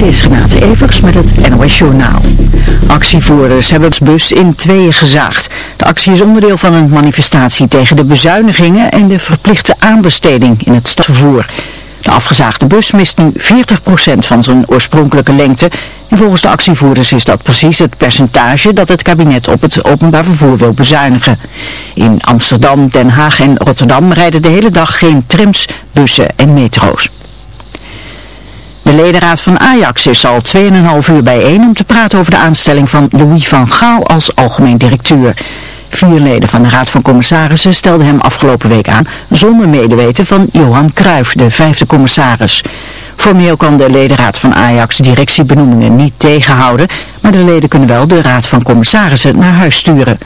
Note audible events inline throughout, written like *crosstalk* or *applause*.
Dit is Renate Evers met het NOS Journaal. Actievoerders hebben het bus in tweeën gezaagd. De actie is onderdeel van een manifestatie tegen de bezuinigingen en de verplichte aanbesteding in het stadsvervoer. De afgezaagde bus mist nu 40% van zijn oorspronkelijke lengte. En volgens de actievoerders is dat precies het percentage dat het kabinet op het openbaar vervoer wil bezuinigen. In Amsterdam, Den Haag en Rotterdam rijden de hele dag geen trams, bussen en metro's. De ledenraad van Ajax is al 2,5 uur bijeen om te praten over de aanstelling van Louis van Gaal als algemeen directeur. Vier leden van de Raad van Commissarissen stelden hem afgelopen week aan zonder medeweten van Johan Cruijff, de vijfde commissaris. Formeel kan de ledenraad van Ajax directiebenoemingen niet tegenhouden, maar de leden kunnen wel de Raad van Commissarissen naar huis sturen.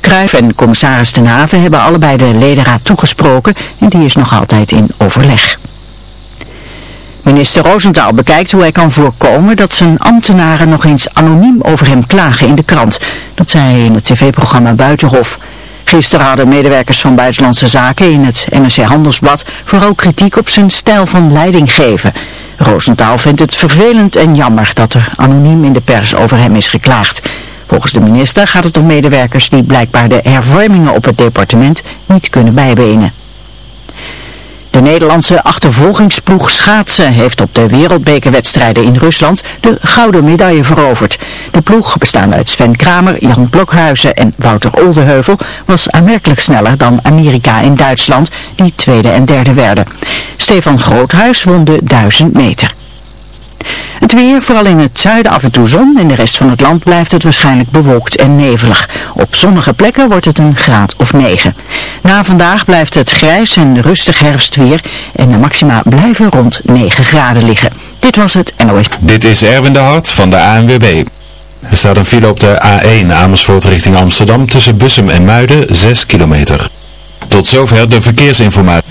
Cruijff en commissaris Ten Haven hebben allebei de ledenraad toegesproken en die is nog altijd in overleg. Minister Roosentaal bekijkt hoe hij kan voorkomen dat zijn ambtenaren nog eens anoniem over hem klagen in de krant. Dat zei hij in het tv-programma Buitenhof. Gisteren hadden medewerkers van Buitenlandse Zaken in het NRC Handelsblad vooral kritiek op zijn stijl van leiding geven. Roosentaal vindt het vervelend en jammer dat er anoniem in de pers over hem is geklaagd. Volgens de minister gaat het om medewerkers die blijkbaar de hervormingen op het departement niet kunnen bijbenen. De Nederlandse achtervolgingsploeg schaatsen heeft op de wereldbekerwedstrijden in Rusland de gouden medaille veroverd. De ploeg, bestaande uit Sven Kramer, Jan Blokhuizen en Wouter Oldeheuvel, was aanmerkelijk sneller dan Amerika en Duitsland, die tweede en derde werden. Stefan Groothuis won de 1000 meter. Het weer, vooral in het zuiden af en toe zon. In de rest van het land blijft het waarschijnlijk bewolkt en nevelig. Op zonnige plekken wordt het een graad of 9. Na vandaag blijft het grijs en rustig herfstweer. En de maxima blijven rond 9 graden liggen. Dit was het NOS. Dit is Erwin de Hart van de ANWB. Er staat een file op de A1 Amersfoort richting Amsterdam tussen Bussum en Muiden 6 kilometer. Tot zover de verkeersinformatie.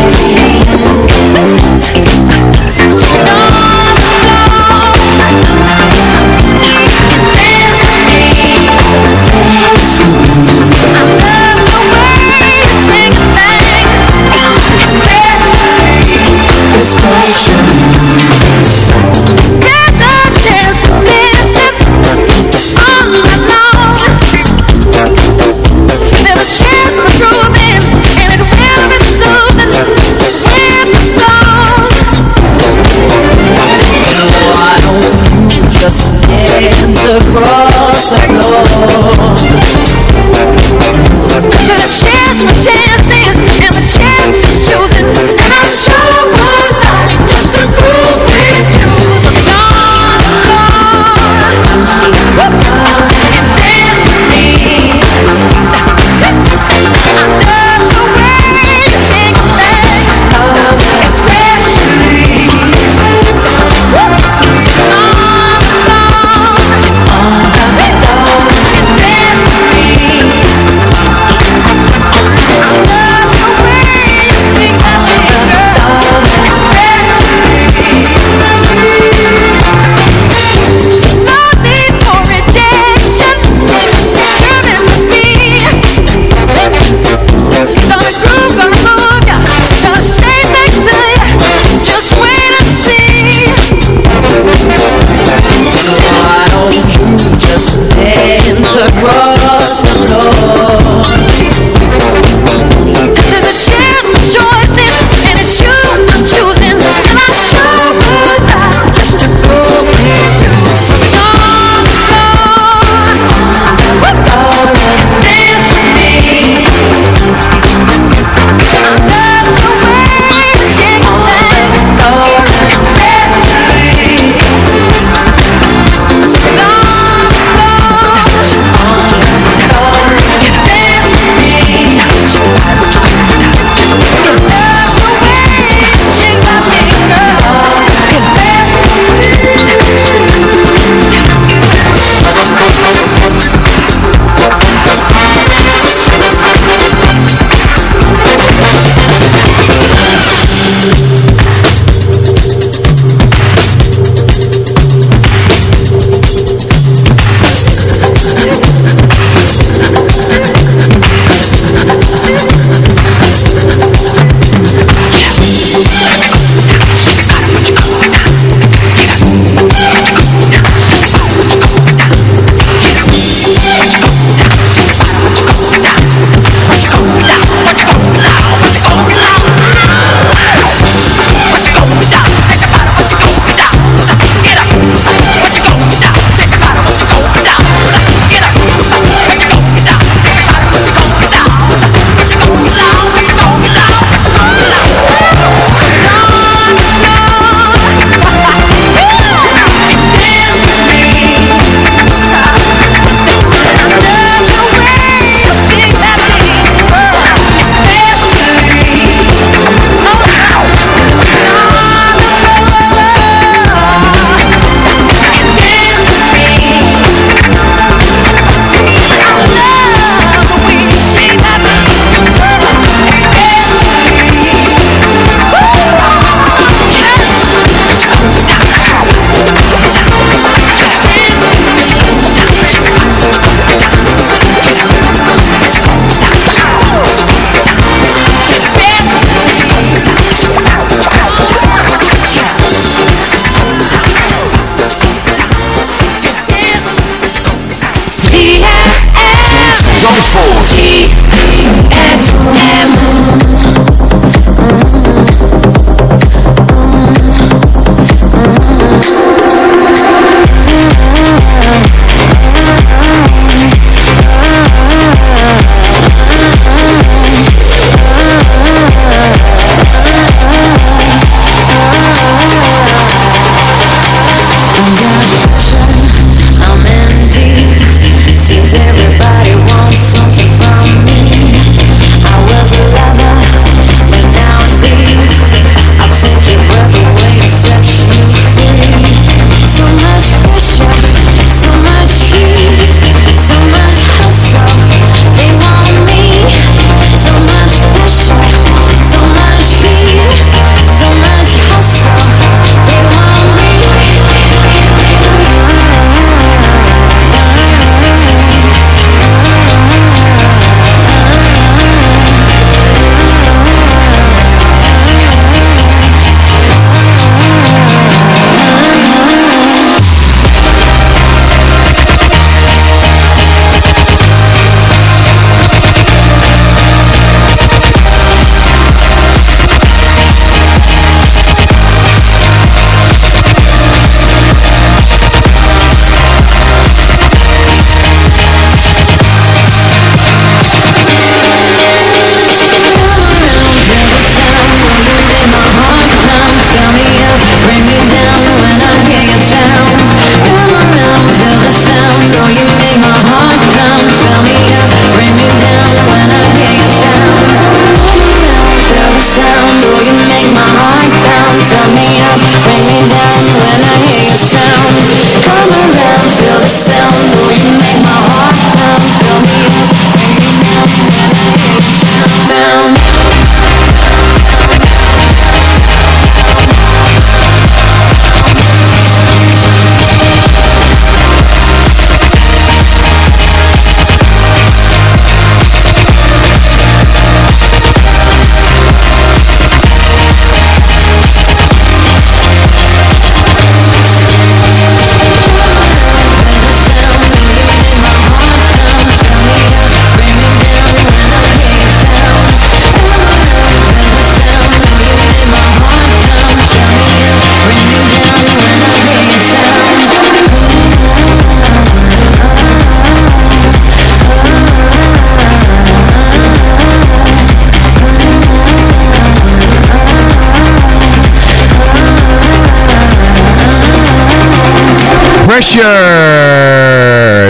You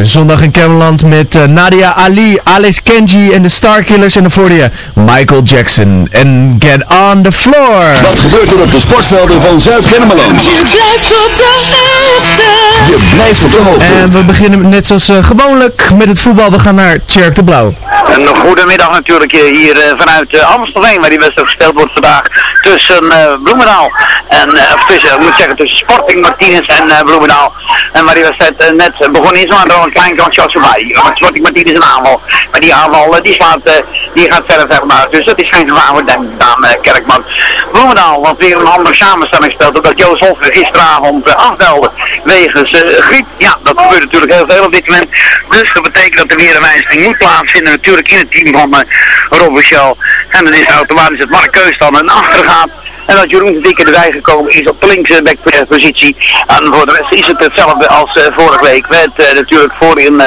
Zondag in Cameron met uh, Nadia Ali, Alex Kenji en de Starkillers. En de je Michael Jackson en Get on the Floor. Wat gebeurt er op de sportvelden van Zuid-Kennemerland? Je blijft op de hoogte. Je blijft op de hoogte. En we beginnen net zoals uh, gewoonlijk met het voetbal. We gaan naar Tjerk de Blauw. Een goedemiddag natuurlijk eh, hier uh, vanuit uh, Amstelveen, waar die wedstrijd gespeeld wordt vandaag tussen Bloemendaal en, of tussen, ik moet zeggen, tussen Sporting Martinez en Bloemendaal. En waar die wedstrijd net begonnen is, maar er een klein kansje voorbij. Sporting Martinez een aanval, maar die aanval die slaat, die gaat verder zeg maar. Dus dat is geen gevaar voor Daan Kerkman. Bloemendaal, wat weer een andere samenstelling speelt, omdat Joost Hoffer gisteravond afbelde wegens griep. Ja, dat gebeurt natuurlijk heel veel op dit moment. Dus dat betekent dat er weer een wijziging moet plaatsvinden natuurlijk in het team van uh, Robert Shell. En dan is automatisch het Mark Keus dan naar achter gaat. En dat Jeroen de Dikke erbij gekomen is op de linkse backpositie. En voor de rest is het hetzelfde als uh, vorige week. Met uh, natuurlijk voorin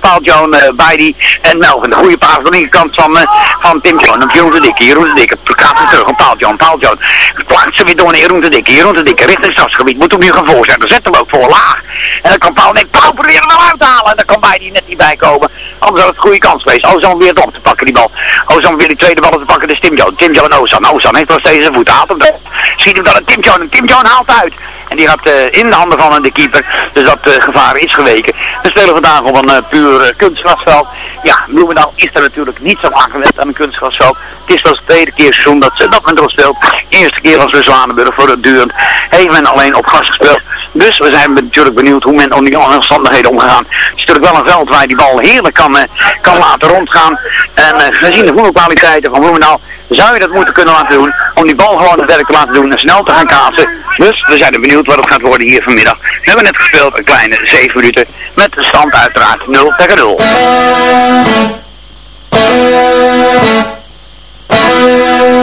Paul John, uh, Beidi en Melvin. De goede paas aan de linkerkant van, van Tim John. Op Jeroen de Dikke. Jeroen de Dikke gaat weer terug op Paul John. Paul John plaatst ze weer door naar Jeroen de Dikke. Jeroen de Dikke richting stadsgebied. Moet hem nu gaan voorzetten. Zet hem ook voor laag. En dan kan Paul net Paul proberen hem uit te halen. En dan kan Beidi net niet bij komen. Anders had het een goede kans geweest. Ozan weer op te pakken die bal. Ozan weer die tweede bal te pakken. Dus Tim John. Tim John Ozan. Ozan heeft nog steeds zijn voet. Haalt hem Ziet hem dan een Tim John. En Tim John haalt uit. En die gaat uh, in de handen van de keeper. Dus dat uh, gevaar is geweken. We spelen vandaag op een uh, puur kunstgrasveld. Ja, Bloemendaal is er natuurlijk niet zo aangewend aan een kunstgrasveld. Het is pas de tweede keer seizoen dat, dat men erop speelt. Eerste keer als we Zwanenburg voor het durend. Heeft men alleen op gas gespeeld. Dus we zijn natuurlijk benieuwd hoe men om die omstandigheden omgegaan. Het is natuurlijk wel een veld waar die bal heerlijk kan, kan laten rondgaan. En gezien de voetbalkwaliteiten van Bloemendaal zou je dat moeten kunnen laten doen om die bal gewoon het werk te laten doen en snel te gaan kaatsen. Dus we zijn er benieuwd wat het gaat worden hier vanmiddag. We hebben net gespeeld een kleine 7 minuten met de stand uiteraard 0 tegen 0. what you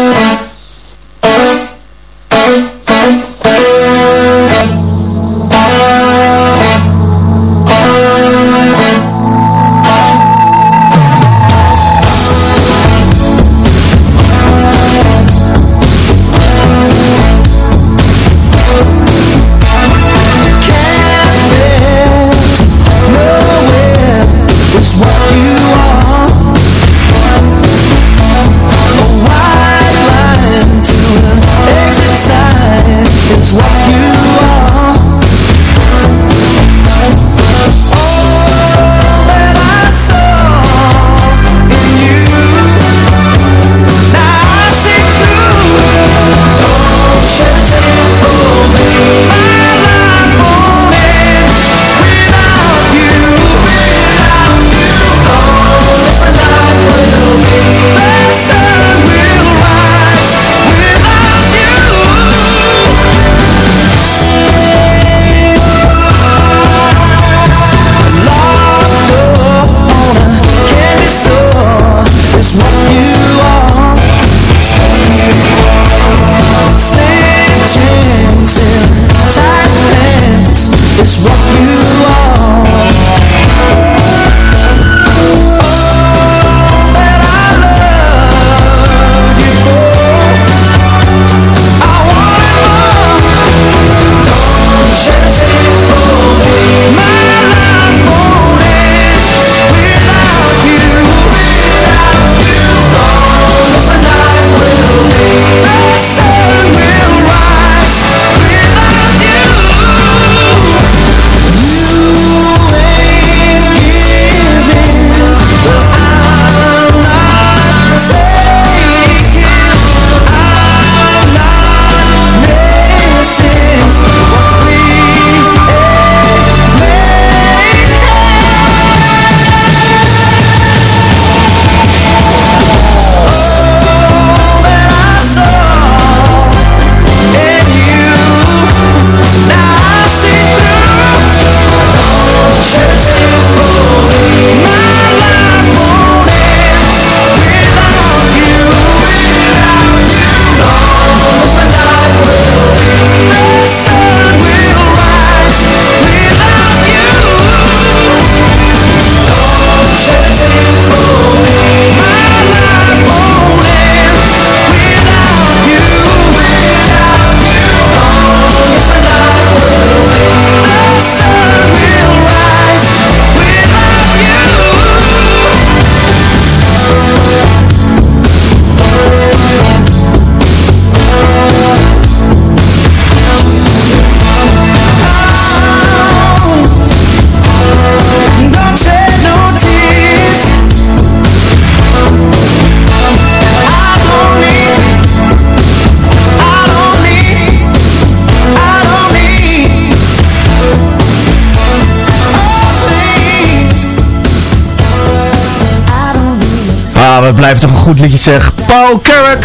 goed liedje zeg. Paul Carrick.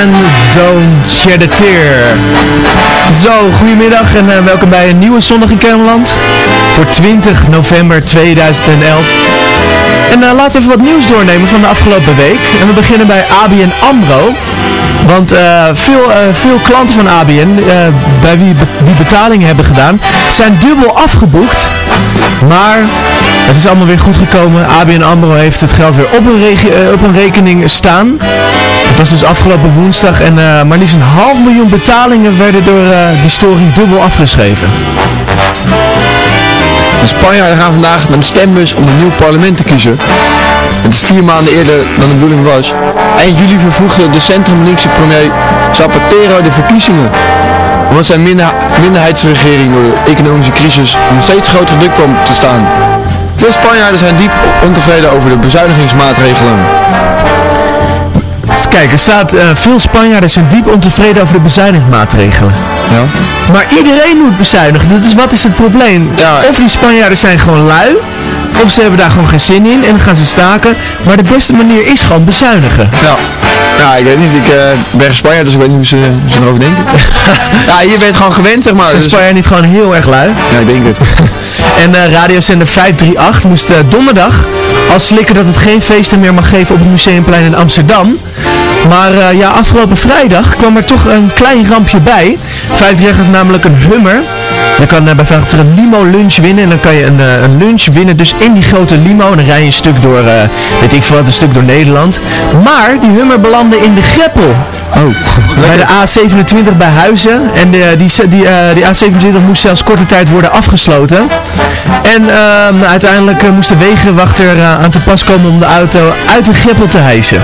En Don't Shed a Tear. Zo, goedemiddag en eh, welkom bij een nieuwe Zondag in Kermeland. Voor 20 november 2011. En uh, laten we wat nieuws doornemen van de afgelopen week. En we beginnen bij ABN AMRO. Want uh, veel, uh, veel klanten van ABN, bij wie die betalingen hebben gedaan, zijn dubbel afgeboekt. Maar het is allemaal weer goed gekomen. ABN AMRO heeft het geld weer op een, op een rekening staan. Het was dus afgelopen woensdag en maar liefst een half miljoen betalingen werden door die storing dubbel afgeschreven. De Spanjaarden gaan vandaag naar de stembus om een nieuw parlement te kiezen. Het is vier maanden eerder dan de bedoeling was. Eind juli vervoegde de centrum-linkse premier Zapatero de verkiezingen. Omdat zijn minder minderheidsregering door de economische crisis onder steeds grotere druk kwam te staan. Veel Spanjaarden zijn diep ontevreden over de bezuinigingsmaatregelen. Kijk, er staat, uh, veel Spanjaarden zijn diep ontevreden over de bezuinigingsmaatregelen. Ja. Maar iedereen moet bezuinigen, dus wat is het probleem? Ja. Of die Spanjaarden zijn gewoon lui, of ze hebben daar gewoon geen zin in en dan gaan ze staken. Maar de beste manier is gewoon bezuinigen. Ja. Nou, ik weet niet, ik uh, ben Spanjaard, dus ik weet niet hoe ze, hoe ze erover denken. *laughs* ja, je gewoon gewend, zeg maar. Zijn dus... Spanjaarden niet gewoon heel erg lui? Ja, ik denk het. *laughs* en uh, radiozender 538 moest uh, donderdag al slikken dat het geen feesten meer mag geven op het Museumplein in Amsterdam. Maar uh, ja, afgelopen vrijdag kwam er toch een klein rampje bij. 538 heeft namelijk een Hummer. Je kan uh, bij 538 een limo lunch winnen. En dan kan je een, uh, een lunch winnen dus in die grote limo. En dan rij je een stuk door, weet ik veel, een stuk door Nederland. Maar die Hummer belandde in de Greppel. Oh, bij de A27 bij Huizen. En de, die, die, die A27 moest zelfs korte tijd worden afgesloten. En uh, uiteindelijk uh, moest de wegenwachter uh, aan te pas komen om de auto uit de greppel te hijsen.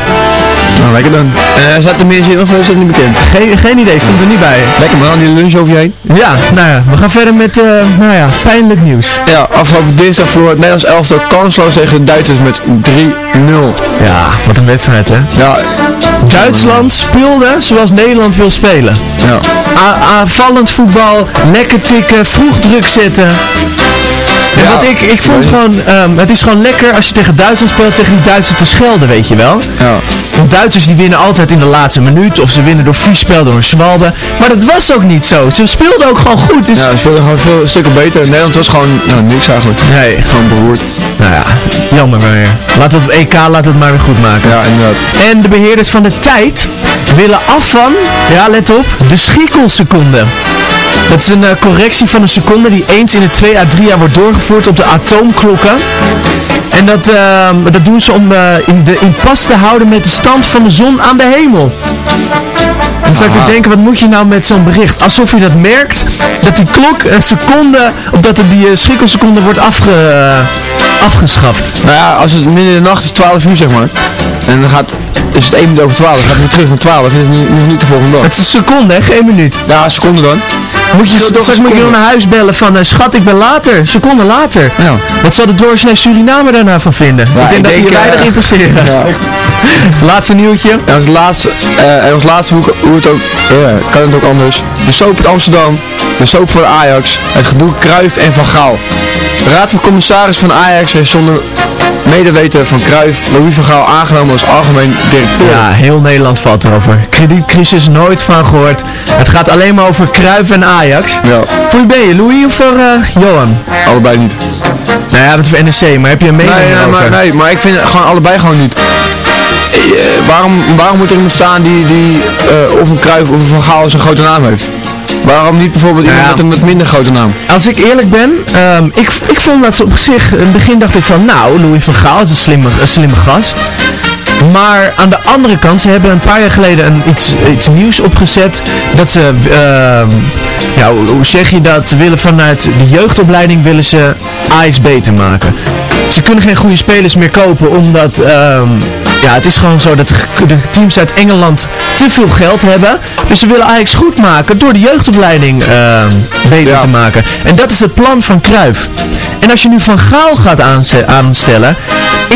Nou, lekker dan. Uh, zat er meer zin of is dat niet bekend? Geen, geen idee, stond er niet bij. Lekker man, die lunch over je heen. Ja, nou ja, we gaan verder met, nou ja, pijnlijk nieuws. Ja, afgelopen dinsdag verloor het Nederlands elftal kansloos tegen de Duitsers met 3-0. Ja, wat een wedstrijd hè. Ja. Duitsland speelde zoals Nederland wil spelen. Ja. Aanvallend voetbal, lekker tikken, vroeg druk zetten. En Ja. wat ik, ik vond gewoon, ehm, het is gewoon lekker als je tegen Duitsland speelt, tegen die Duitsers te schelden, weet je wel. Ja. Want Duitsers die winnen altijd in de laatste minuut, of ze winnen door vies spel door een zwalbe. Maar dat was ook niet zo. Ze speelden ook gewoon goed. Dus... Ja, we speelden gewoon veel stukken beter. Nederland was gewoon nou, niks eigenlijk. Nee, Gewoon beroerd. nou ja, jammer maar weer. Laten we het EK laten het maar weer goed maken. Ja, inderdaad. En de beheerders van de tijd willen af van, ja let op, de schikkelseconde. Dat is een eh, correctie van een seconde die eens in de 2 à 3 jaar wordt doorgevoerd op de atoomklokken. En dat, ehm, dat doen ze om eh, in, de, in pas te houden met de stand van de zon aan de hemel. Dan zou ik denken, wat moet je nou met zo'n bericht? Alsof je dat merkt, dat die klok een seconde, of dat er die eh, schrikkelseconde wordt afge, eh, afgeschaft. Nou ja, als het midden in de nacht is 12 uur zeg maar. En dan gaat, is het 1 minuut over 12. Dan gaat het weer terug naar 12. En is het niet, niet de volgende dag. Het is een seconde, hè? geen minuut. Ja, een seconde dan. Moet je, straks moet je nog naar huis bellen van, eh, schat, ik ben later, seconde later. Ja. Wat zal de doorsnee Suriname daarna van vinden? Ja, ik denk ik dat die je weinig interesseren. Ja. *laughs* Laatste nieuwtje. En als laatste, eh, en als laatste hoe, hoe het ook, eh, kan het ook anders. De soap uit Amsterdam, de soap voor Ajax, het gedoe Kruif en Van Gaal. De raad van commissaris van Ajax heeft zonder medeweten van Kruif Louis van Gaal aangenomen als algemeen directeur. Ja, heel Nederland valt erover. Kredietcrisis nooit van gehoord. Het gaat alleen maar over Cruijff en Ajax. Ja, Voor wie ben je, Louis of voor eh, Johan? allebei niet. Nou ja, het is voor NEC, maar heb je een mening Nee, nee, erover? maar, nee, maar ik vind gewoon allebei gewoon niet. Eh, waarom, waarom moet er iemand staan die, die eh, of een Kruif of een Van Gaal zo'n grote naam heeft? Waarom niet bijvoorbeeld iemand Ja. met een wat minder grote naam? Als ik eerlijk ben, ehm, ik, ik vond dat ze op zich, in het begin dacht ik van, nou, Louis van Gaal is een slimme, een slimme gast. Maar aan de andere kant, ze hebben een paar jaar geleden een, iets, iets nieuws opgezet. Dat ze, ehm, ja, hoe, zeg je dat? Ze willen vanuit de jeugdopleiding willen ze Ajax beter maken. Ze kunnen geen goede spelers meer kopen, omdat ehm, ja, het is gewoon zo dat de, teams uit Engeland te veel geld hebben. Dus ze willen Ajax goed maken door de jeugdopleiding ehm, beter Ja. te maken. En dat is het plan van Cruijff. En als je nu Van Gaal gaat aanstellen,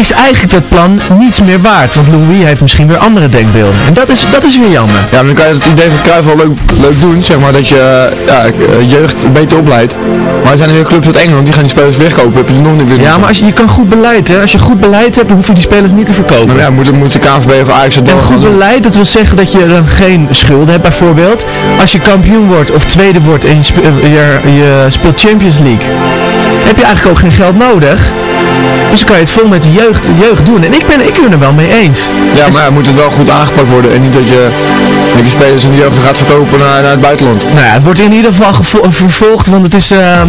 is eigenlijk dat plan niets meer waard. Want Louis heeft misschien weer andere denkbeelden. En dat is, dat is weer jammer. Ja, maar dan kan je het idee van Cruijff wel leuk, leuk doen, zeg maar, dat je eh, ja, eh, jeugd beter opleidt. Maar er zijn er weer clubs uit Engeland, die gaan die spelers wegkopen, heb je nog niet weer. Ja, maar als je, je kan goed beleid, hè. Als je goed beleid hebt, dan hoef je die spelers niet te verkopen. Nou ja, moet, moet de KNVB of Ajax het En dan goed doen? beleid, dat wil zeggen dat je dan geen schulden hebt bijvoorbeeld. Als je kampioen wordt of tweede wordt en je, spe- eh, je, je speelt Champions League, heb je eigenlijk ook geen geld nodig. Dus dan kan je het vol met de jeugd, jeugd doen. En ik ben, ik ben er wel mee eens. Ja, maar ja, moet het wel goed aangepakt worden en niet dat je, dat je spelers in de jeugd gaat verkopen naar, naar het buitenland. Nou ja, het wordt in ieder geval vervolgd, want het is... eh,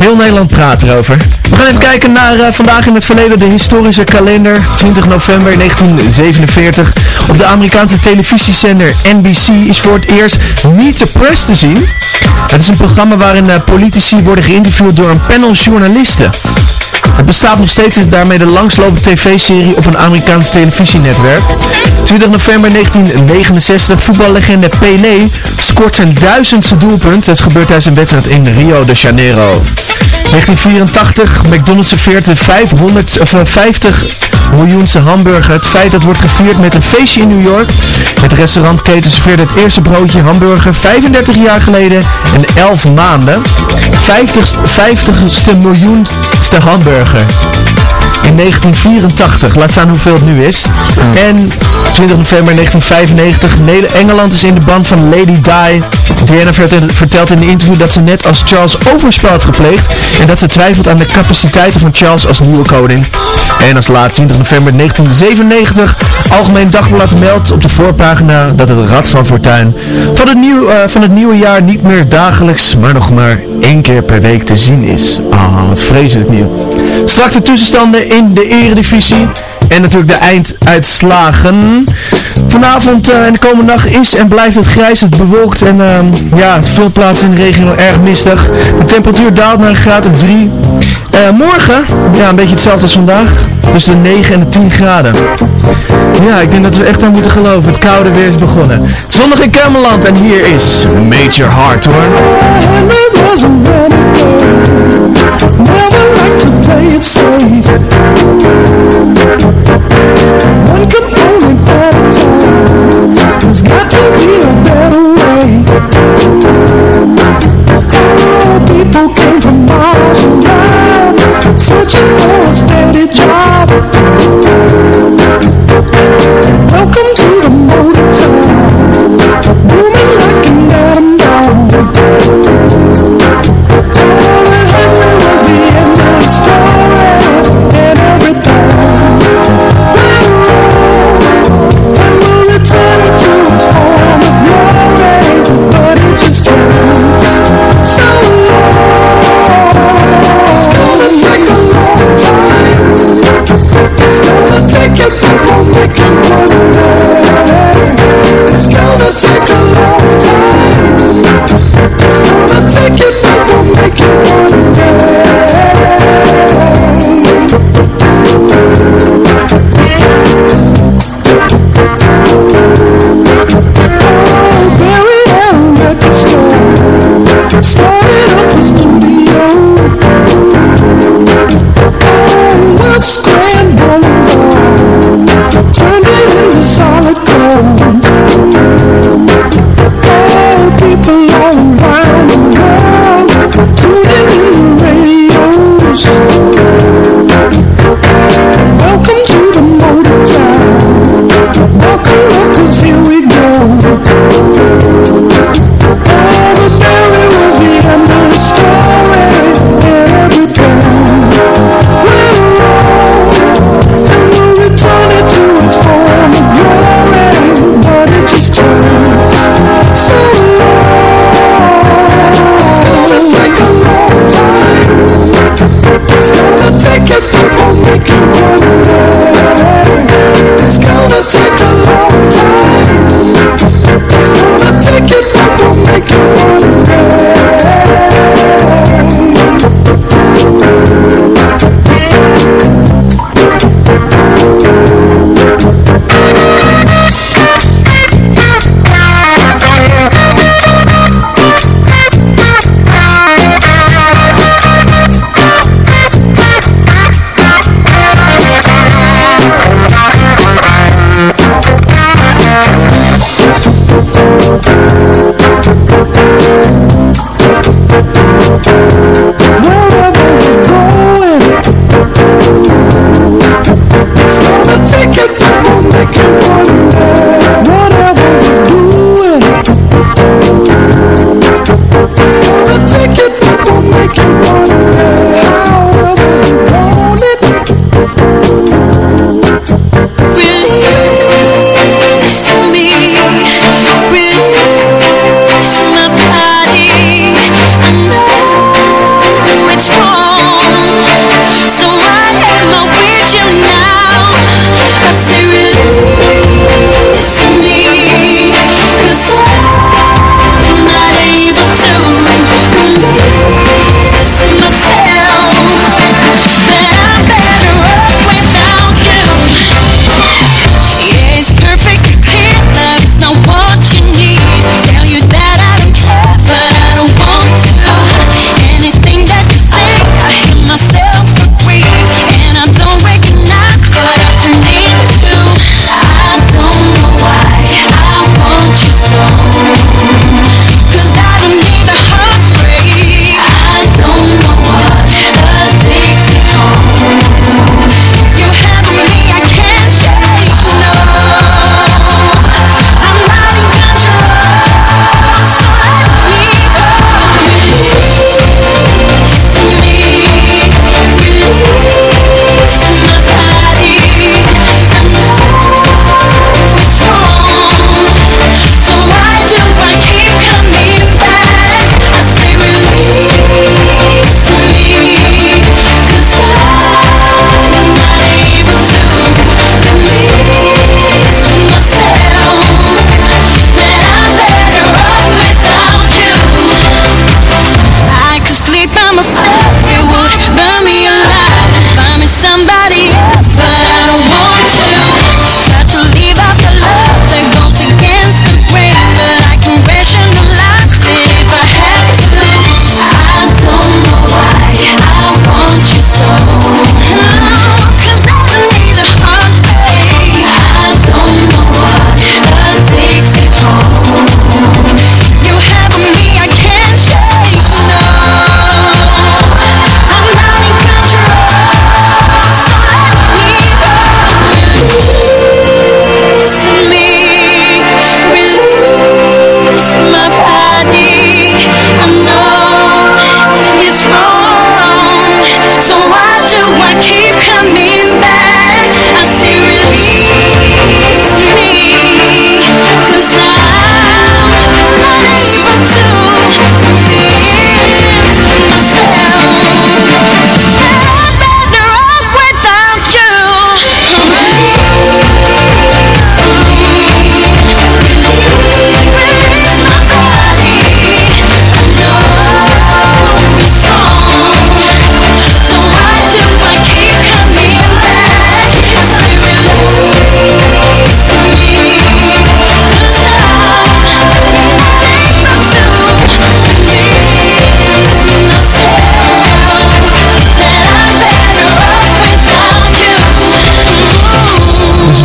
heel Nederland praat erover. We gaan even kijken naar eh, vandaag in het verleden, de historische kalender. 20 november 1947. Op de Amerikaanse televisiezender NBC is voor het eerst Meet the Press te zien. Het is een programma waarin eh, politici worden geïnterviewd door een panel journalisten. Het bestaat nog steeds, daarmee de langslopende tv-serie op een Amerikaans televisienetwerk. 20 november 1969, voetballegende Pelé scoort zijn duizendste doelpunt. Het gebeurt tijdens een wedstrijd in Rio de Janeiro. 1984, McDonald's serveert de 500, of, eh, 50 miljoenste hamburger. Het feit dat wordt gevierd met een feestje in New York. Het restaurantketen serveerde het eerste broodje hamburger 35 jaar geleden en 11 maanden. 50, 50ste miljoenste hamburger. In 1984, laat staan hoeveel het nu is. En 20 november 1995, Neder- Engeland is in de band van Lady Di. Diana vertelt, in een interview dat ze net als Charles overspel heeft gepleegd en dat ze twijfelt aan de capaciteiten van Charles als nieuwe koning. En als laat 20 november 1997, Algemeen Dagblad meldt op de voorpagina dat het Rad van Fortuin van het, nieuw, eh, van het nieuwe jaar niet meer dagelijks, maar nog maar één keer per week te zien is. Ah, wat vreselijk nieuw. Straks de tussenstanden in de eredivisie. En natuurlijk de einduitslagen. Vanavond eh, en de komende nacht is en blijft het grijs, het bewolkt en ehm, ja, het veel plaatsen in de regio erg mistig. De temperatuur daalt naar een graad of 3. Morgen, ja, een beetje hetzelfde als vandaag. Tussen de 9 en de 10 graden. Ja, ik denk dat we echt aan moeten geloven. Het koude weer is begonnen. Zondag in Kermeland en hier is Major Heart hoor. Got to be a better way. People came from miles around, searching for a steady job. Welcome to the motor town,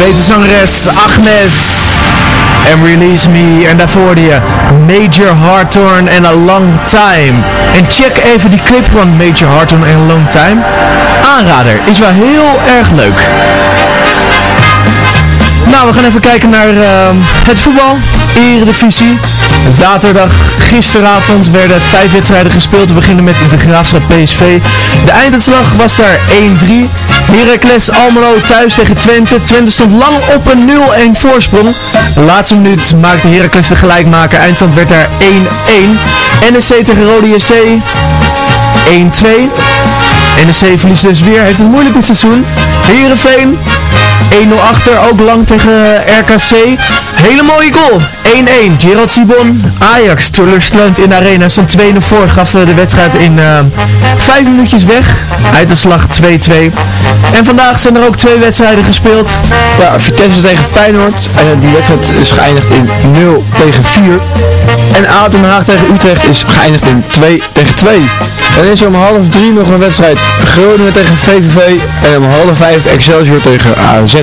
Zweedse zangeres Agnes. En Release Me. En daarvoor die Major Hawthorne en A Long Time. En check even die clip van Major Hawthorne en A Long Time. Aanrader. Is wel heel erg leuk. Nou, we gaan even kijken naar ehm, het voetbal. Eredivisie. Zaterdag, gisteravond werden vijf wedstrijden gespeeld. We beginnen met de Graafschap PSV. De einduitslag was daar 1-3. Heracles Almelo thuis tegen Twente. Twente stond lang op een 0-1 voorsprong. De laatste minuut maakte Heracles de gelijkmaker. Eindstand werd daar 1-1. NEC tegen Rode JC 1-2. NEC verliest dus weer, heeft het moeilijk dit seizoen. Heerenveen 1-0 achter, ook lang tegen RKC. Hele mooie goal. 1-1. Gerald Sibon. Ajax teleurstellend in de arena. Stond 2-0 voor. Gaf eh, de wedstrijd in uh, 5 minuutjes weg. Uit de slag 2-2. En vandaag zijn er ook twee wedstrijden gespeeld. Ja, Vitesse tegen Feyenoord. En die wedstrijd is geëindigd in 0 tegen 4. En ADO Den Haag tegen Utrecht is geëindigd in 2 tegen 2. Dan is er om half 3 nog een wedstrijd Groningen tegen VVV. En om half 5 Excelsior tegen AZ.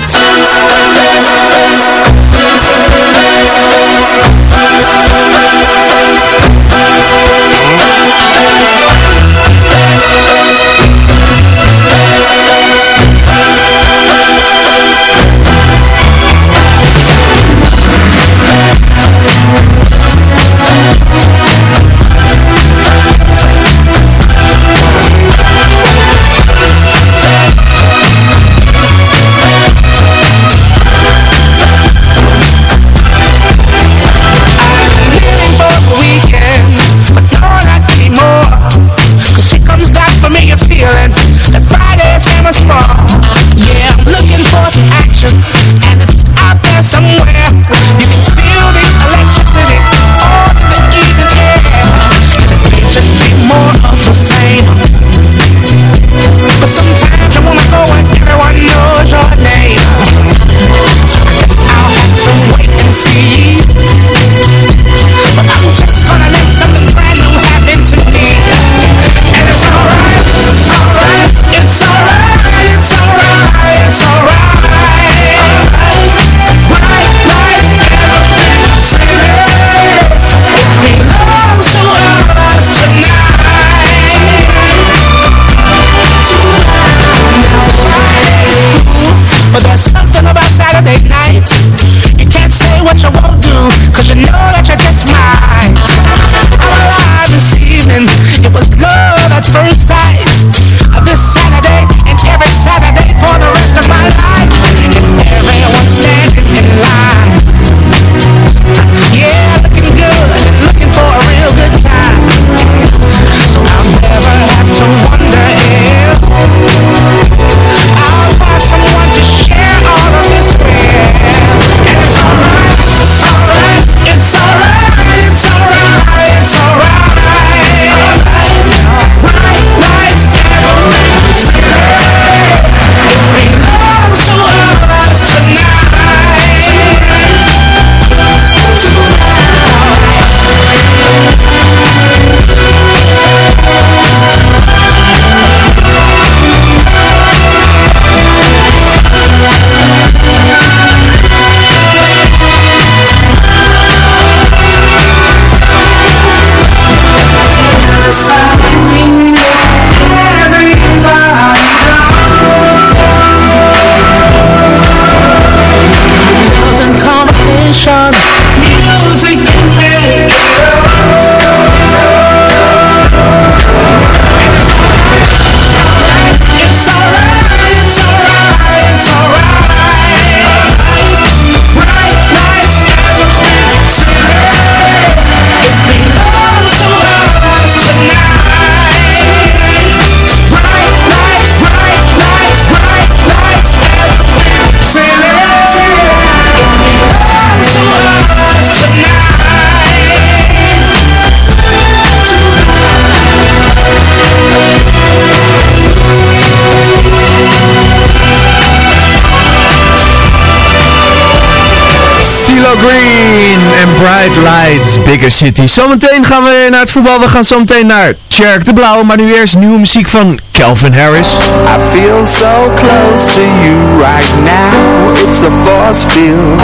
Green en Bright Lights, Bigger City. Zometeen gaan we naar het voetbal. We gaan zometeen naar Tjerk de Blauw. Maar nu eerst nieuwe muziek van Calvin Harris. I feel so close to you right now It's a force field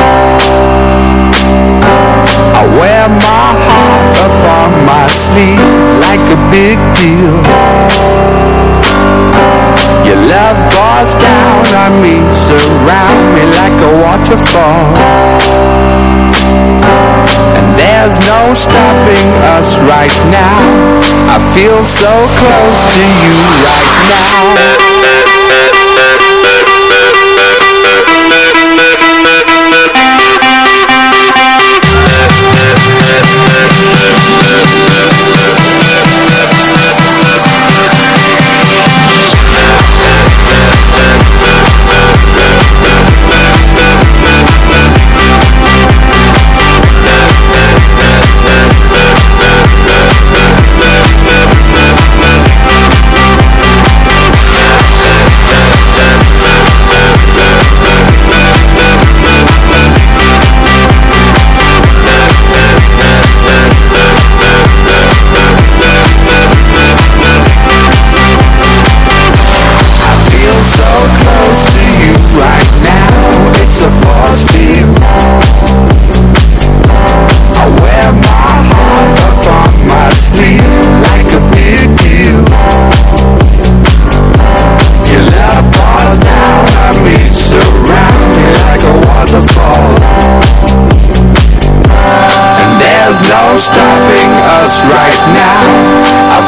I wear my heart up on my sleeve Like a big deal Your love pours down on me. Surround me like a waterfall. And there's no stopping us right now. I feel so close to you right now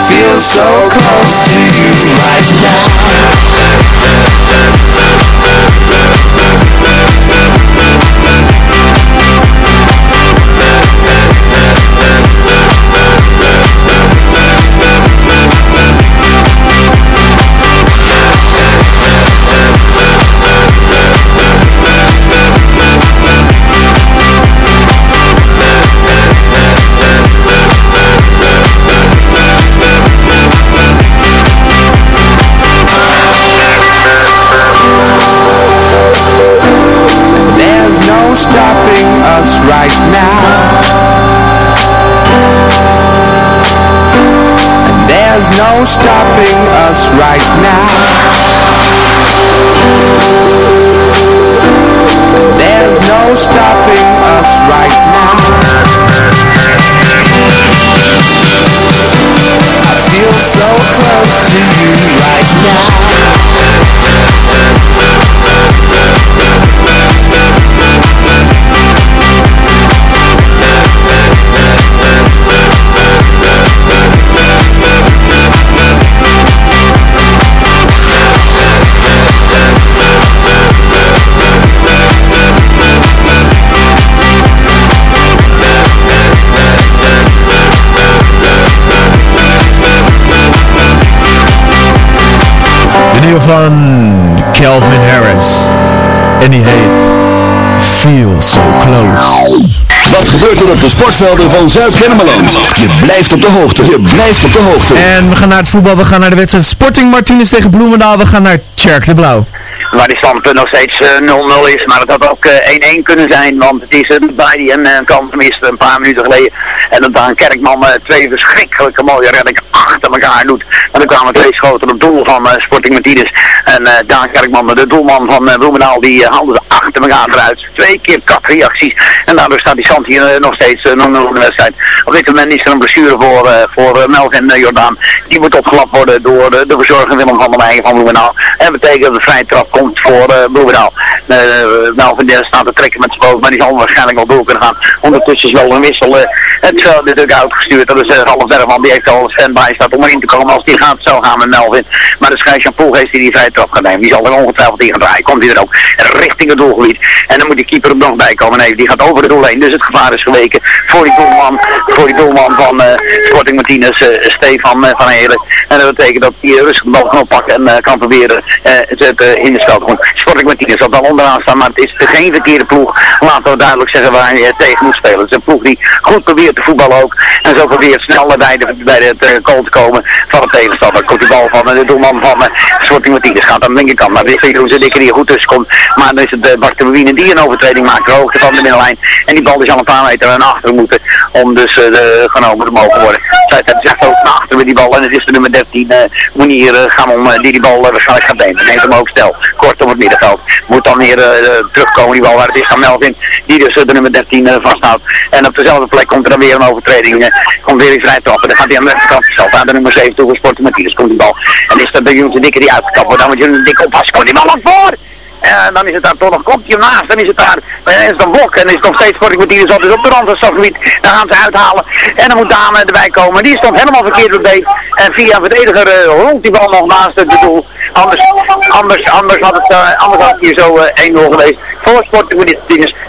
feel so close to you no stopping us right now. There's no stopping van Calvin Harris. En die heet Feel So Close. Wat gebeurt er op de sportvelden van Zuid-Kennemerland? Je blijft op de hoogte. Je blijft op de hoogte. En we gaan naar het voetbal. We gaan naar de wedstrijd Sporting Martinez tegen Bloemendaal. We gaan naar Tjerk de Blauw. Waar die stand nog steeds eh, 0-0 is, maar het had ook eh, 1-1 kunnen zijn, want het is een bij die een uh, kans een paar minuten geleden. En dat Daan Kerkman eh, twee verschrikkelijke mooie reddingen achter elkaar doet. En er kwamen twee schoten op doel van eh, Sporting Martinez. En eh, Daan Kerkman, de doelman van eh, Bloemendaal, die eh, haalde ze achter elkaar eruit. Twee keer katreacties. En daardoor staat die stand hier eh, nog steeds eh, 0-0 in de wedstrijd. Op dit moment is er een blessure voor, eh, voor eh, eh, Jordaan. Die moet opgelapt worden door eh, de verzorger Willem van der Weijen van Bloemendaal. En betekent dat de vrije trap komt voor eh Bloemendaal. Eh, Melvin eh, staat te trekken met zijn boot, maar die zal waarschijnlijk wel door kunnen gaan. Ondertussen is wel een wissel. eh, het veld natuurlijk uitgestuurd. Dat is uh, Ralf Bergman, die heeft al een standby staat om erin te komen. Als die gaat, zo gaan met Melvin. Maar de scheidsrechter Poelgeest die die vrije trap nemen, die zal er ongetwijfeld in gaan draaien. Komt hij er ook richting het doelgebied. En dan moet die keeper er nog bij komen. Nee, die gaat over de doel heen. Dus het gevaar is geweken voor die doelman, voor die doelman van Sporting Martinez, Stefan van Helen. En dat betekent dat hij rustig de bal kan oppakken en kan proberen het in de te komen. Sporting Martinez zal dan onderaan staan, maar het is geen verkeerde ploeg. Laten we duidelijk zeggen waar hij eh, tegen moet spelen. Het is een ploeg die goed probeert te voetballen ook. En zo probeert snel bij, de, bij uh, goal te komen van de tegenstander. Komt die bal van eh, de doelman van uh, Sporting Martinez. Gaat aan de linkerkant. Maar is Jeroen Dikker die er goed tussen komt. Maar dan is het uh, Bart de die een overtreding maakt. De hoogte van de middenlijn. En die bal is al een paar meter naar achter moeten. Om dus de, genomen te mogen worden. Zij zegt ook naar achter met die bal. En het is de nummer 13 uh, gaan om die die bal waarschijnlijk gaat nemen. Neemt hem ook snel. Kort op het middenveld. Moet dan weer terugkomen die bal waar het is van Melvin. Die dus de nummer 13 vasthoudt. En op dezelfde plek komt er dan weer een overtreding. komt weer in vrij trappen. Dan gaat hij aan de rechterkant zelf aan de nummer 7 toe Sporting Martinez. Komt die bal. En is dat de Jonse Dikke die uitgekapt wordt. Dan moet je een dikke oppassen. Komt die bal op voor! En dan is het daar toch nog kopje naast. Dan is het daar, dan is het een blok. En is het nog steeds voor ik die is altijd op de rand van het stafgebied. Dan gaan ze uithalen. En dan moet Dame erbij komen. Die stond helemaal verkeerd op deed. En via een verdediger uh, rolt die bal nog naast het doel. Anders, anders, anders had het, uh, anders had hier zo uh, 1-0 geweest. Voor Sporting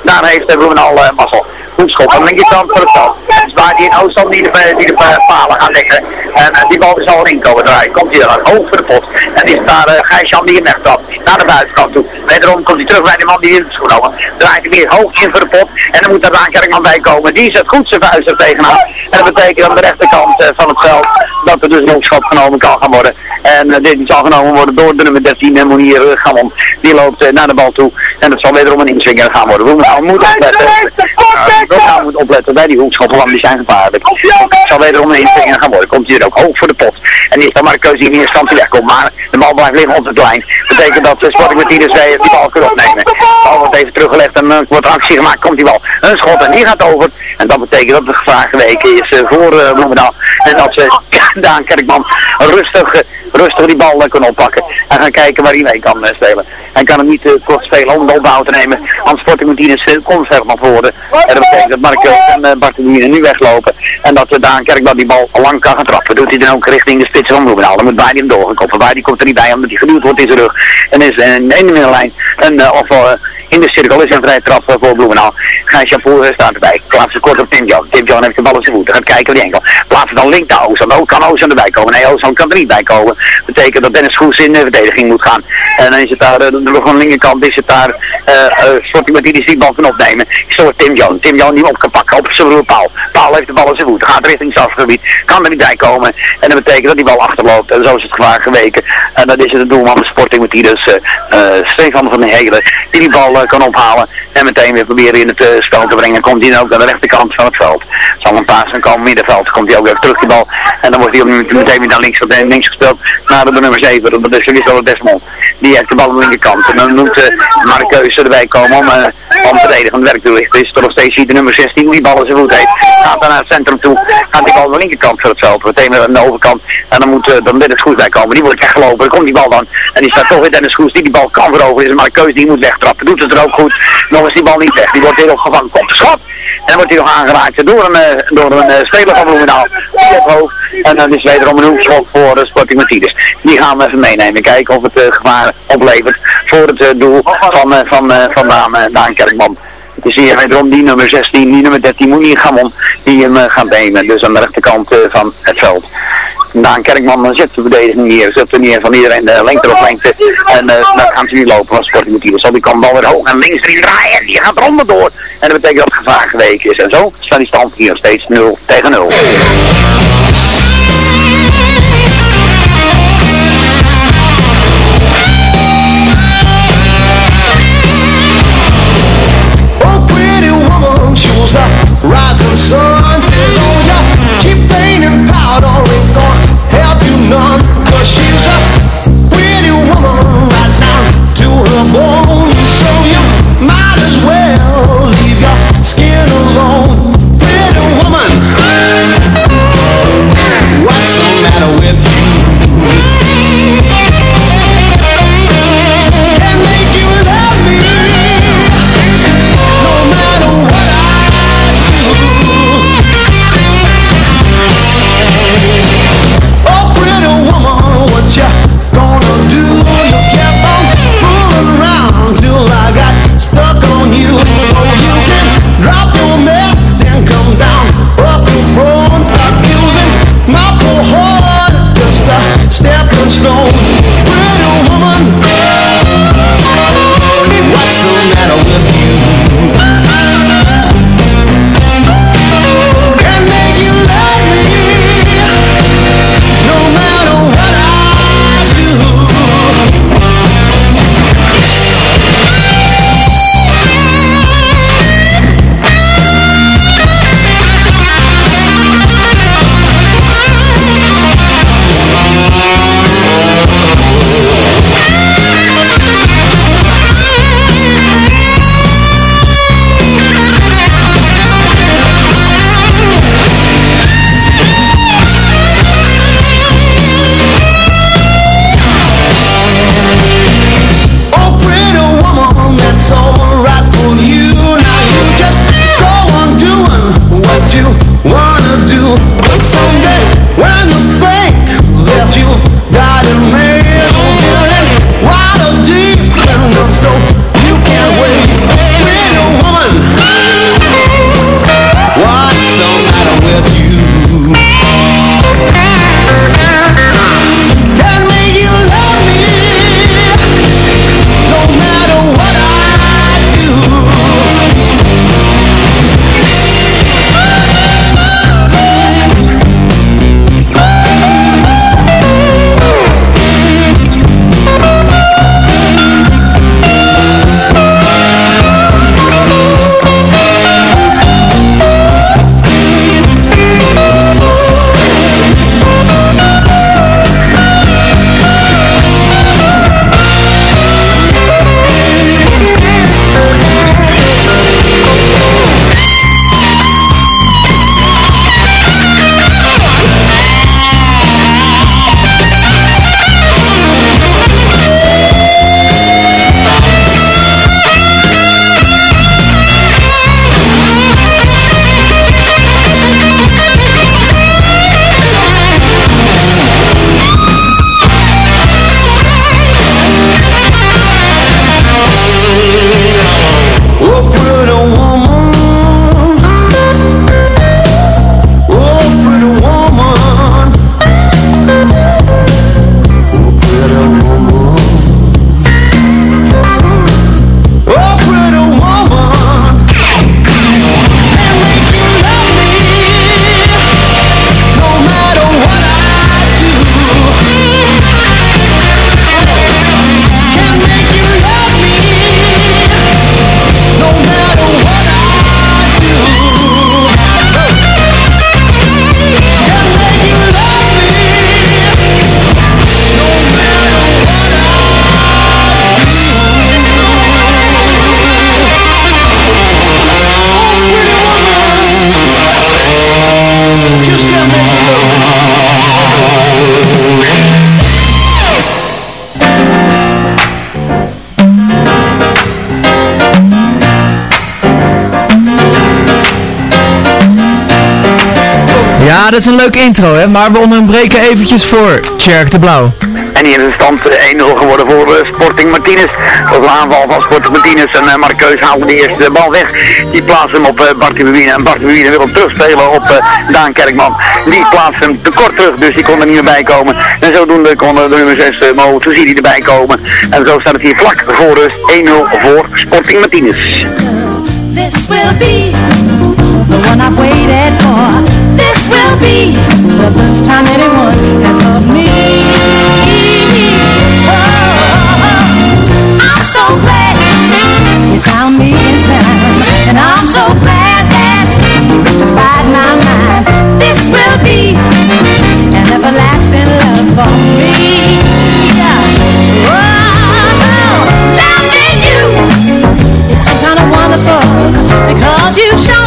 Daar heeft uh, al uh, mazzel goed schot aan de linkerkant voor het veld. Dus waar die in Oostland die de, die de palen gaan leggen. En die bal is al in komen draaien. Komt hij dan hoog voor de pot. En is daar uh, Gijsjan die hem trap. Naar de buitenkant toe. Wederom komt hij terug bij de man die in het schoen. Draait hij weer hoog in voor de pot. En dan moet daar Daan Kerkman bij komen. Die zet goed zijn vuist er tegenaan. En dat betekent aan de rechterkant uh, van het veld dat er dus een hoekschop genomen kan gaan worden. En uh, dit zal genomen worden door de nummer 13 en Monier uh, Gamon. Die loopt naar de bal toe. En dat zal wederom een inswinger gaan worden. We moeten opletten. We moeten opletten bij die hoekschoppen, want die zijn gevaarlijk. Het zal wederom een inswinger gaan worden. Komt hier ook hoog voor de pot. En is dan maar een keuze die in eerste instantie wegkomt. Maar de bal blijft liggen op de lijn. Dat betekent dat uh, Sporting Martinez die bal kunnen opnemen. De bal wordt even teruggelegd en uh, wordt actie gemaakt. Komt die bal. Een schot en die gaat over. En dat betekent dat de gevaar geweken is uh, voor uh, Bloemendaal. En dat ze *laughs* Daan Kerkman rustig, rustig die bal uh, kunnen oppakken. En gaan kijken waar hij mee kan uh, spelen. Hij kan hem niet uh, kort spelen om de opbouw te nemen. Anders Sporting Martinez uh, komt ver naar voren. En dat betekent dat Marcus en uh, nu weglopen. En dat uh, Daan Kerkman die bal lang kan gaan trappen. Doet hij dan ook richting de spits van Bloemendaal. Dan moet bij hem doorgekomen. Bij die komt er niet bij omdat hij geduwd wordt in zijn rug. En is in de middenlijn. En, of, in de cirkel is een vrij trap voor Bloemendaal. Gijs Chapour staat erbij. Plaatst ze kort op Tim John. Tim John heeft de bal op zijn voeten. Gaat kijken wie enkel. Plaatsen dan link naar Ozan. Kan Ozan erbij komen. Nee, Ozan kan er niet bij komen. Betekent dat Dennis Goes in de verdediging moet gaan. En dan is het daar, uh, de, de linkerkant is het daar, uh, uh, Sporting met die bal van opnemen. Door Tim John. Tim John die op kan pakken op zijn paal. Paal heeft de bal op zijn voeten. Gaat richting het afgebied. Kan er niet bij komen. En dat betekent dat die bal achterloopt. En zo is het gevaar geweken. En dan is het de doelman van Sporting met die dus Stefan van der Hegelen. Die die bal kan ophalen. En meteen weer proberen in het spel te brengen. Komt hij dan ook aan de rechterkant van het veld. Zal een paas dan komen middenveld. Komt hij ook weer terug die bal. En dan wordt hij meteen weer naar links, links gespeeld. Naar de nummer 7. Dat is Wissel Desmond. Die heeft de bal aan de linkerkant. En dan moet uh, Markeuze erbij komen om, uh, om verdedigend werk te lichten. Is toch nog steeds de nummer 16 die bal in zijn voet heeft. Gaat dan naar het centrum toe. Gaat die bal aan de linkerkant van het veld. Meteen weer aan de overkant. En dan moet uh, dan Dennis Goes bij komen. Die wordt echt gelopen. Dan komt die bal dan. En die staat toch weer Dennis Goes die die bal kan veroveren. Is maar keuze die moet wegtrappen. Doet het er ook goed. Nog is die bal niet weg. Die wordt weer opgevangen. Komt de schot. En dan wordt hij nog aangeraakt door een, door een speler van Bloemendaal. Op hoofd. En dan is wederom een hoekschop voor Sporting Die gaan we even meenemen. Kijken of het uh, gevaar oplevert voor het uh, doel van, uh, van, van Daan, Kerkman. Het is hier wederom die nummer 16, die nummer 13 moet niet gaan om, die hem gaat nemen. Dus aan de rechterkant van het veld. Daan Kerkman zet de verdediging neer, zet er neer van iedereen de lengte op lengte. En dan gaan ze nu lopen van Sporting. Zal die kan bal weer hoog en links erin draaien en die gaat eronder door. En dat betekent dat het gevaar geweken is. En zo staat die stand hier nog steeds 0 tegen 0. Rising sun Says, oh yeah, keep painting powder Ja, dat is een leuke intro, hè. Maar we onderbreken eventjes voor Tjerk de Blauw. En hier is de stand eh, 1-0 geworden voor eh, Sporting Martinez. Dat is een aanval van Sporting Martinez. En uh, Markeus haalde de eerste bal weg. Die plaatst hem op uh. En Bart de Bewine wil hem terugspelen op uh, Daan Kerkman. Die plaatst hem te kort terug, dus die kon er niet meer bij komen. En zodoende kon de nummer 6 uh, Mo Touzidi erbij komen. En zo staat het hier vlak voor rust 1-0 voor Sporting Martinez. This will be the one I've waited for. Will be the first time anyone has loved me. Oh, I'm so glad you found me in time, and I'm so glad that you my mind. This will be an everlasting love for me. Oh, loving you is kind of wonderful because shown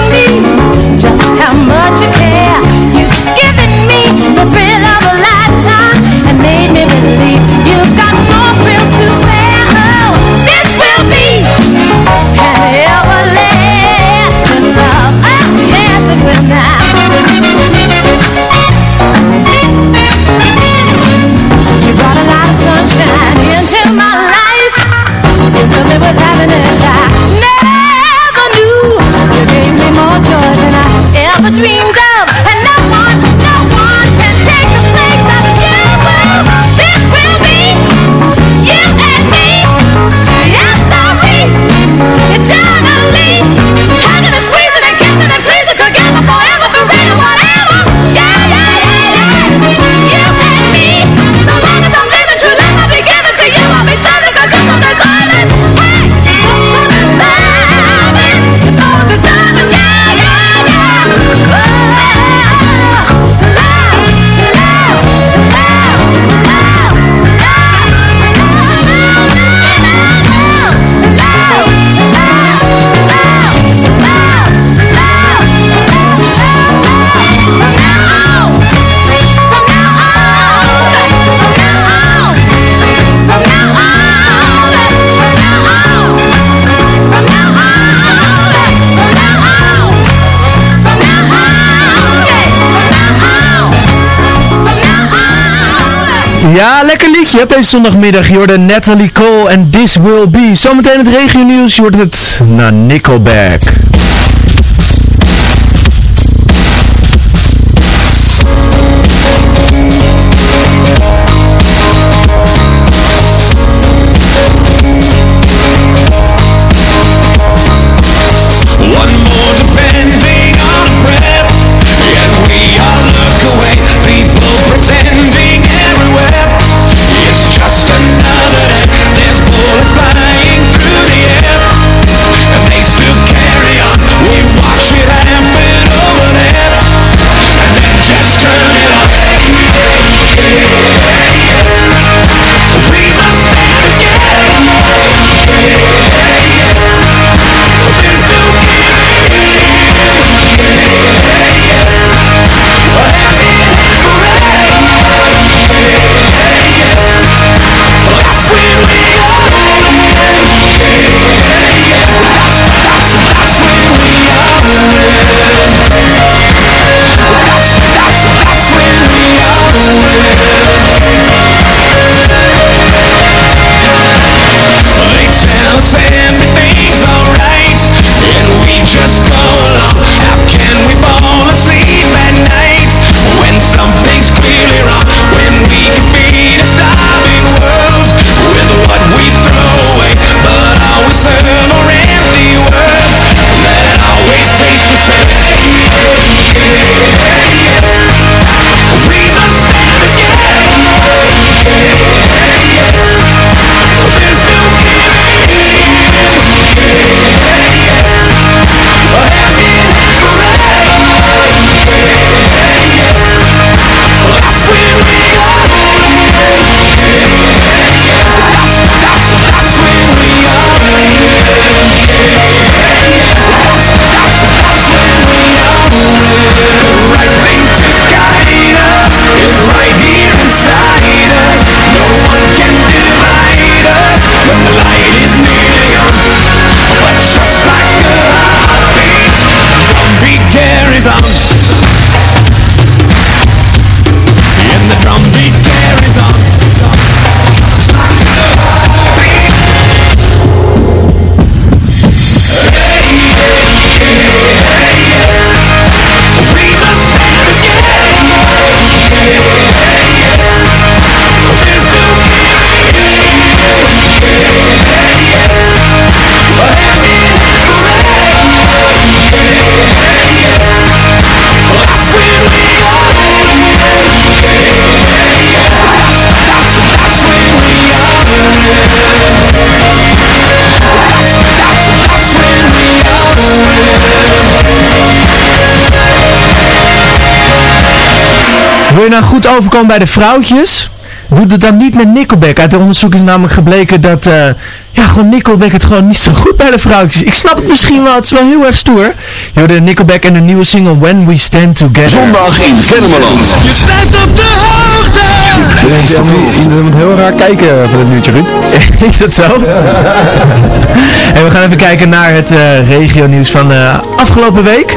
Ja, lekker liedje op deze zondagmiddag. Je hoorde Natalie Cole en This Will Be. Zometeen het regio nieuws. Je hoort het naar Nickelback. Wil je nou goed overkomen bij de vrouwtjes? Doe het dan niet met Nickelback. Uit de onderzoek is namelijk gebleken dat, eh, ja, gewoon Nickelback het gewoon niet zo goed bij de vrouwtjes. Ik snap het misschien wel, het is wel heel erg stoer. Je hoorde Nickelback en de nieuwe single When We Stand Together. Zondag in Kennemerland. Je blijft op de hoogte. Je moet heel raar kijken voor dit nieuwtje, Ruud. *laughs* Is dat zo? *laughs* en we gaan even kijken naar het uh, regionieuws van de afgelopen week.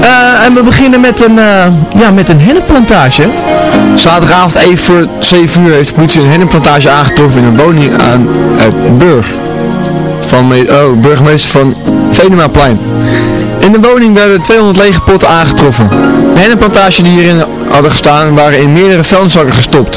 Eh, en we beginnen met een, uh, ja, met een hennepplantage. Zaterdagavond even voor 7 uur heeft de politie een hennepplantage aangetroffen in een woning aan het Burg. Van oh, burgemeester van Venemaplein. In de woning werden 200 lege potten aangetroffen. De hennepplantage die hierin hadden gestaan waren in meerdere vuilniszakken gestopt.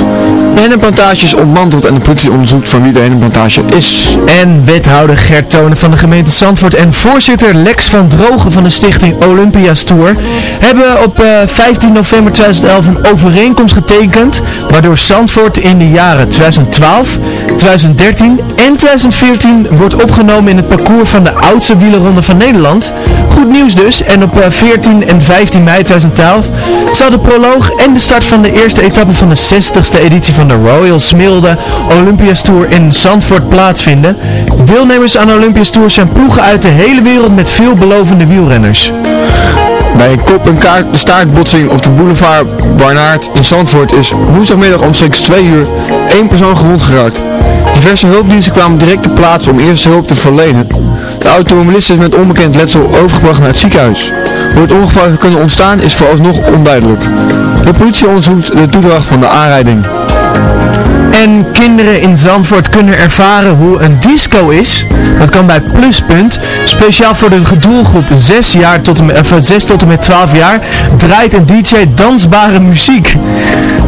De hennepplantage is ontmanteld en de politie onderzoekt van wie de hennepplantage is. En wethouder Gert Tonen van de gemeente Zandvoort en voorzitter Lex van Drogen van de stichting Olympia's Tour hebben op eh, 15 november 2011 een overeenkomst getekend waardoor Zandvoort in de jaren 2012, 2013 en 2014 wordt opgenomen in het parcours van de oudste wielerronde van Nederland. Goed nieuws dus en op eh, 14 en 15 mei 2012 zal de proloog en de start van de eerste etappe van de 60ste editie van de Royal Smilde Olympia's Tour in Zandvoort plaatsvinden. Deelnemers aan de Olympia's Tour zijn ploegen uit de hele wereld met veelbelovende wielrenners. Bij een kop- en staartbotsing op de boulevard Barnaert in Zandvoort is woensdagmiddag omstreeks 2 uur één persoon gewond geraakt. Diverse hulpdiensten kwamen direct ter plaatse om eerste hulp te verlenen. De automobilist is met onbekend letsel overgebracht naar het ziekenhuis. Hoe het ongeval kunnen ontstaan is vooralsnog onduidelijk. De politie onderzoekt de toedracht van de aanrijding. En kinderen in Zandvoort kunnen ervaren hoe een disco is. Dat kan bij Pluspunt. Speciaal voor de doelgroep 6, jaar tot en met, of 6 tot en met 12 jaar draait een DJ dansbare muziek.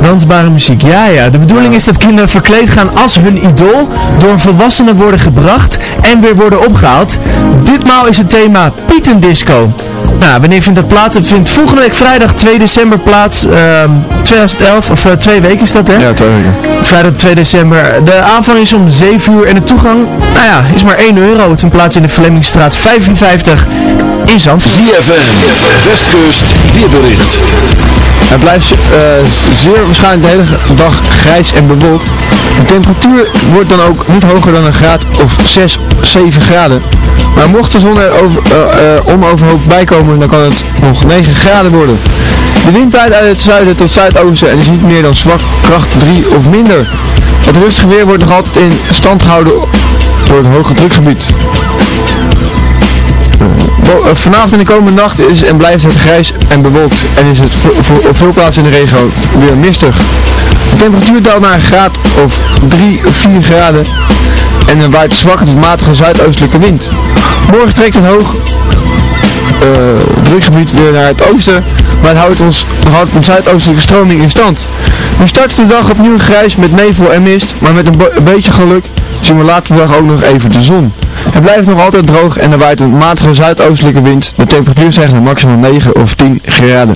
Dansbare muziek, ja ja. De bedoeling is dat kinderen verkleed gaan als hun idool door een volwassene worden gebracht en weer worden opgehaald. Ditmaal is het thema Pietendisco. Nou, wanneer vindt dat plaats? Het vindt volgende week vrijdag 2 december plaats. ehm 2011, of eh, twee weken is dat hè? Ja, twee weken. Vrijdag 2 december. De aanvang is om 7 uur en de toegang, nou ja, is maar 1 euro. Het is een plaats in de Flemmingstraat 55 in Zandvoort. ZFM, Westkust, weerbericht. Het blijft eh, zeer waarschijnlijk de hele dag grijs en bewolkt. De temperatuur wordt dan ook niet hoger dan een graad of 6, 7 graden. Maar mocht de zon er over, eh, eh, onoverhoop bijkomen, dan kan het nog 9 graden worden. De wind waait uit het zuiden tot zuidoosten en is niet meer dan zwak kracht 3 of minder. Het rustige weer wordt nog altijd in stand gehouden door het hoge drukgebied. Bo- eh, Vanavond en de komende nacht is en blijft het grijs en bewolkt en is het op veel plaatsen in de regio weer mistig. De temperatuur daalt naar een graad of 3 of 4 graden en er waait zwakke tot matige zuidoostelijke wind. Morgen trekt het hoog eh, drukgebied weer naar het oosten, maar het houdt ons altijd een zuidoostelijke stroming in stand. We starten de dag opnieuw grijs met nevel en mist, maar met een, beetje geluk zien we later de dag ook nog even de zon. Het blijft nog altijd droog en er waait een matige zuidoostelijke wind. De temperatuur stijgt naar maximaal 9 of 10 graden.